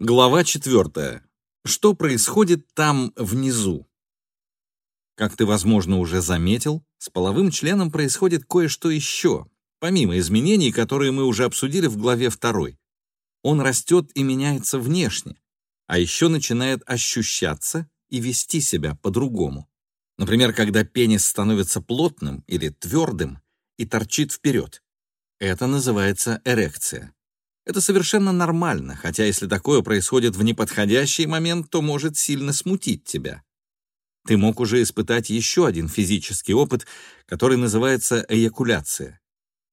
Глава 4. Что происходит там внизу? Как ты, возможно, уже заметил, с половым членом происходит кое-что еще, помимо изменений, которые мы уже обсудили в главе 2. Он растет и меняется внешне, а еще начинает ощущаться и вести себя по-другому. Например, когда пенис становится плотным или твердым и торчит вперед. Это называется эрекция. Это совершенно нормально, хотя если такое происходит в неподходящий момент, то может сильно смутить тебя. Ты мог уже испытать еще один физический опыт, который называется эякуляция.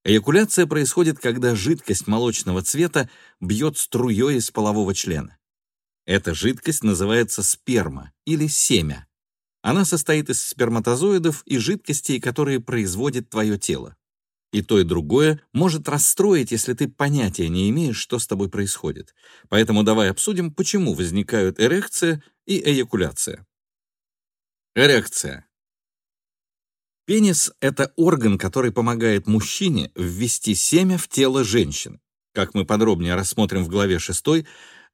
Эякуляция происходит, когда жидкость молочного цвета бьет струей из полового члена. Эта жидкость называется сперма или семя. Она состоит из сперматозоидов и жидкостей, которые производит твое тело. И то, и другое может расстроить, если ты понятия не имеешь, что с тобой происходит. Поэтому давай обсудим, почему возникают эрекция и эякуляция. Эрекция. Пенис — это орган, который помогает мужчине ввести семя в тело женщины. Как мы подробнее рассмотрим в главе 6,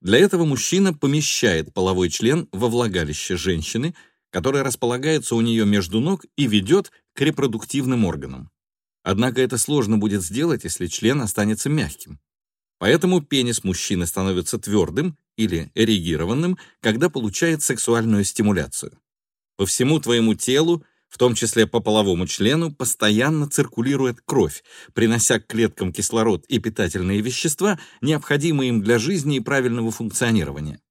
для этого мужчина помещает половой член во влагалище женщины, которое располагается у нее между ног и ведет к репродуктивным органам. Однако это сложно будет сделать, если член останется мягким. Поэтому пенис мужчины становится твердым или эрегированным, когда получает сексуальную стимуляцию. По всему твоему телу, в том числе по половому члену, постоянно циркулирует кровь, принося к клеткам кислород и питательные вещества, необходимые им для жизни и правильного функционирования.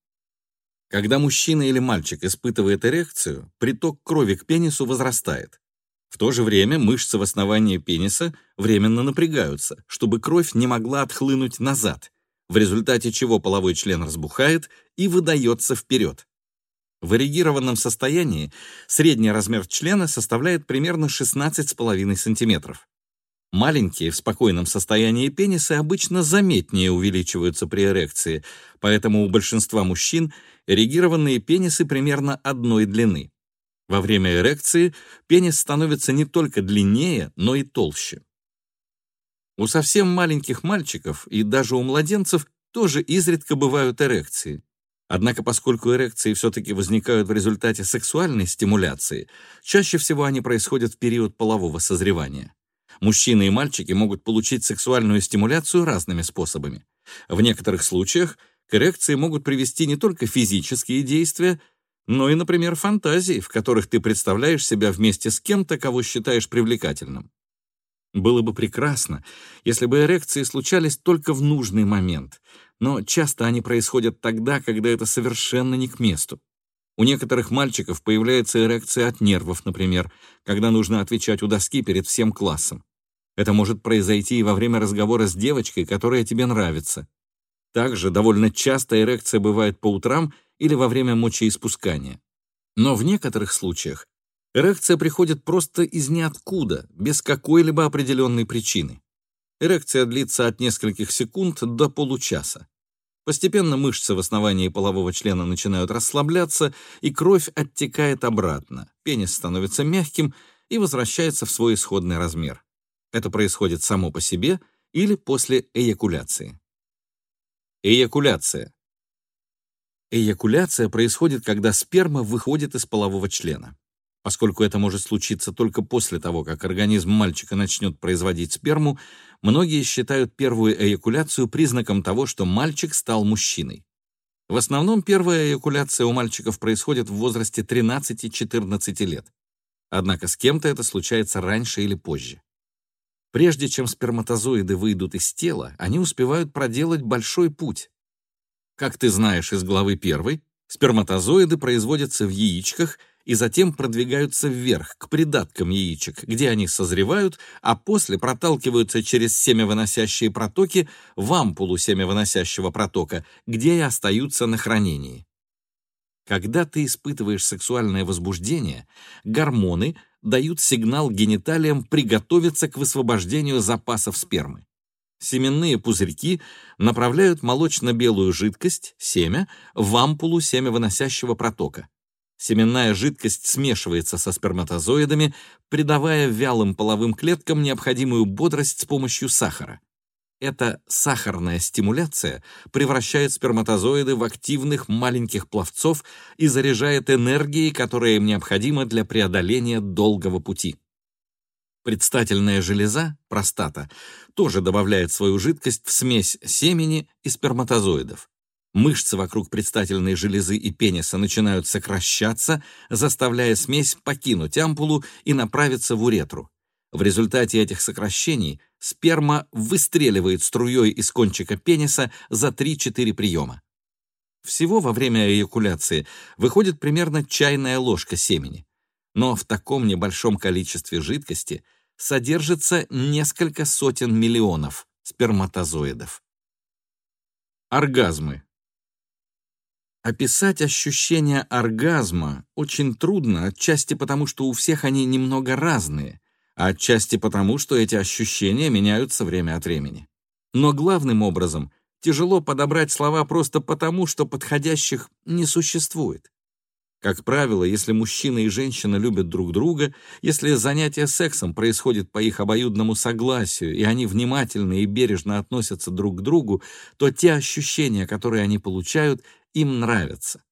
Когда мужчина или мальчик испытывает эрекцию, приток крови к пенису возрастает. В то же время мышцы в основании пениса временно напрягаются, чтобы кровь не могла отхлынуть назад, в результате чего половой член разбухает и выдается вперед. В эрегированном состоянии средний размер члена составляет примерно 16,5 см. Маленькие в спокойном состоянии пенисы обычно заметнее увеличиваются при эрекции, поэтому у большинства мужчин эрегированные пенисы примерно одной длины. Во время эрекции пенис становится не только длиннее, но и толще. У совсем маленьких мальчиков и даже у младенцев тоже изредка бывают эрекции. Однако, поскольку эрекции все-таки возникают в результате сексуальной стимуляции, чаще всего они происходят в период полового созревания. Мужчины и мальчики могут получить сексуальную стимуляцию разными способами. В некоторых случаях к эрекции могут привести не только физические действия, но и, например, фантазии, в которых ты представляешь себя вместе с кем-то, кого считаешь привлекательным. Было бы прекрасно, если бы эрекции случались только в нужный момент, но часто они происходят тогда, когда это совершенно не к месту. У некоторых мальчиков появляется эрекция от нервов, например, когда нужно отвечать у доски перед всем классом. Это может произойти и во время разговора с девочкой, которая тебе нравится. Также довольно часто эрекция бывает по утрам или во время мочеиспускания. Но в некоторых случаях эрекция приходит просто из ниоткуда, без какой-либо определенной причины. Эрекция длится от нескольких секунд до получаса. Постепенно мышцы в основании полового члена начинают расслабляться, и кровь оттекает обратно, пенис становится мягким и возвращается в свой исходный размер. Это происходит само по себе или после эякуляции. Эякуляция. Эякуляция происходит, когда сперма выходит из полового члена. Поскольку это может случиться только после того, как организм мальчика начнет производить сперму, многие считают первую эякуляцию признаком того, что мальчик стал мужчиной. В основном первая эякуляция у мальчиков происходит в возрасте 13-14 лет. Однако с кем-то это случается раньше или позже. Прежде чем сперматозоиды выйдут из тела, они успевают проделать большой путь. Как ты знаешь из главы 1, сперматозоиды производятся в яичках и затем продвигаются вверх, к придаткам яичек, где они созревают, а после проталкиваются через семявыносящие протоки в ампулу семявыносящего протока, где и остаются на хранении. Когда ты испытываешь сексуальное возбуждение, гормоны дают сигнал гениталиям приготовиться к высвобождению запасов спермы. Семенные пузырьки направляют молочно-белую жидкость, семя, в ампулу семявыносящего протока. Семенная жидкость смешивается со сперматозоидами, придавая вялым половым клеткам необходимую бодрость с помощью сахара. Эта сахарная стимуляция превращает сперматозоиды в активных маленьких пловцов и заряжает энергией, которая им необходима для преодоления долгого пути. Предстательная железа, простата, тоже добавляет свою жидкость в смесь семени и сперматозоидов. Мышцы вокруг предстательной железы и пениса начинают сокращаться, заставляя смесь покинуть ампулу и направиться в уретру. В результате этих сокращений сперма выстреливает струей из кончика пениса за 3-4 приема. Всего во время эякуляции выходит примерно чайная ложка семени. Но в таком небольшом количестве жидкости содержится несколько сотен миллионов сперматозоидов. Оргазмы. Описать ощущения оргазма очень трудно, отчасти потому, что у всех они немного разные, а отчасти потому, что эти ощущения меняются время от времени. Но главным образом тяжело подобрать слова просто потому, что подходящих не существует. Как правило, если мужчина и женщина любят друг друга, если занятие сексом происходит по их обоюдному согласию, и они внимательно и бережно относятся друг к другу, то те ощущения, которые они получают, им нравятся.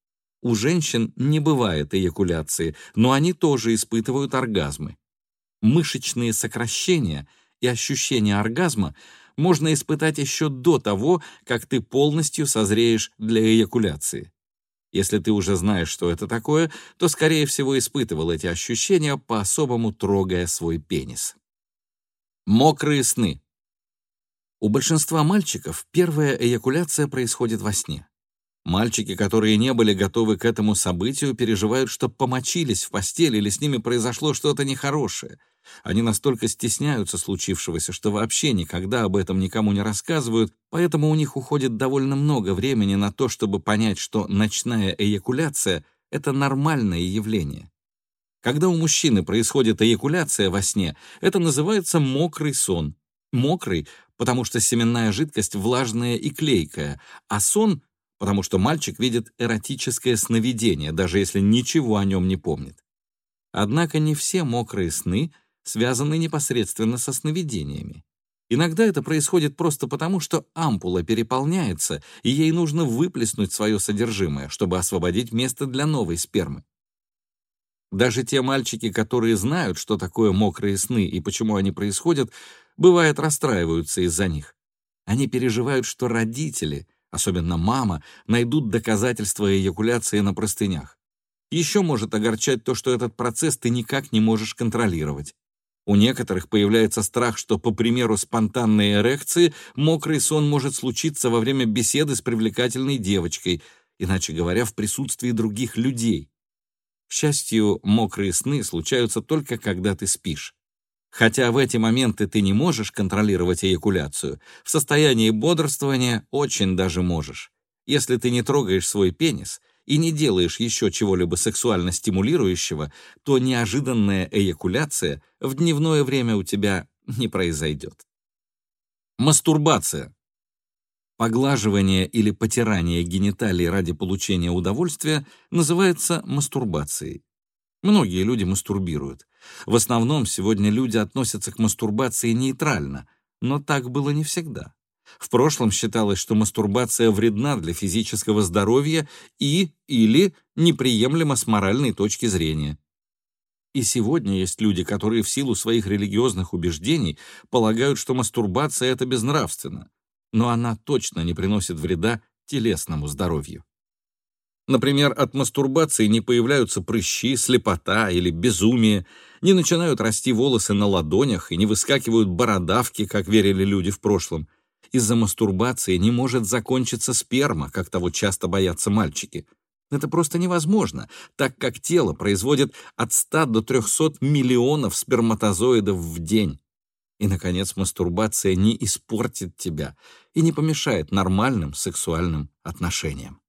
У женщин не бывает эякуляции, но они тоже испытывают оргазмы мышечные сокращения и ощущение оргазма можно испытать еще до того, как ты полностью созреешь для эякуляции. Если ты уже знаешь, что это такое, то, скорее всего, испытывал эти ощущения, по-особому трогая свой пенис. Мокрые сны. У большинства мальчиков первая эякуляция происходит во сне. Мальчики, которые не были готовы к этому событию, переживают, что помочились в постели или с ними произошло что-то нехорошее. Они настолько стесняются случившегося, что вообще никогда об этом никому не рассказывают, поэтому у них уходит довольно много времени на то, чтобы понять, что ночная эякуляция — это нормальное явление. Когда у мужчины происходит эякуляция во сне, это называется мокрый сон. Мокрый, потому что семенная жидкость влажная и клейкая, а сон потому что мальчик видит эротическое сновидение, даже если ничего о нем не помнит. Однако не все мокрые сны связаны непосредственно со сновидениями. Иногда это происходит просто потому, что ампула переполняется, и ей нужно выплеснуть свое содержимое, чтобы освободить место для новой спермы. Даже те мальчики, которые знают, что такое мокрые сны и почему они происходят, бывает расстраиваются из-за них. Они переживают, что родители особенно мама, найдут доказательства эякуляции на простынях. Еще может огорчать то, что этот процесс ты никак не можешь контролировать. У некоторых появляется страх, что, по примеру спонтанной эрекции, мокрый сон может случиться во время беседы с привлекательной девочкой, иначе говоря, в присутствии других людей. К счастью, мокрые сны случаются только когда ты спишь. Хотя в эти моменты ты не можешь контролировать эякуляцию, в состоянии бодрствования очень даже можешь. Если ты не трогаешь свой пенис и не делаешь еще чего-либо сексуально стимулирующего, то неожиданная эякуляция в дневное время у тебя не произойдет. Мастурбация. Поглаживание или потирание гениталий ради получения удовольствия называется мастурбацией. Многие люди мастурбируют. В основном сегодня люди относятся к мастурбации нейтрально, но так было не всегда. В прошлом считалось, что мастурбация вредна для физического здоровья и или неприемлема с моральной точки зрения. И сегодня есть люди, которые в силу своих религиозных убеждений полагают, что мастурбация — это безнравственно, но она точно не приносит вреда телесному здоровью. Например, от мастурбации не появляются прыщи, слепота или безумие, не начинают расти волосы на ладонях и не выскакивают бородавки, как верили люди в прошлом. Из-за мастурбации не может закончиться сперма, как того часто боятся мальчики. Это просто невозможно, так как тело производит от 100 до 300 миллионов сперматозоидов в день. И, наконец, мастурбация не испортит тебя и не помешает нормальным сексуальным отношениям.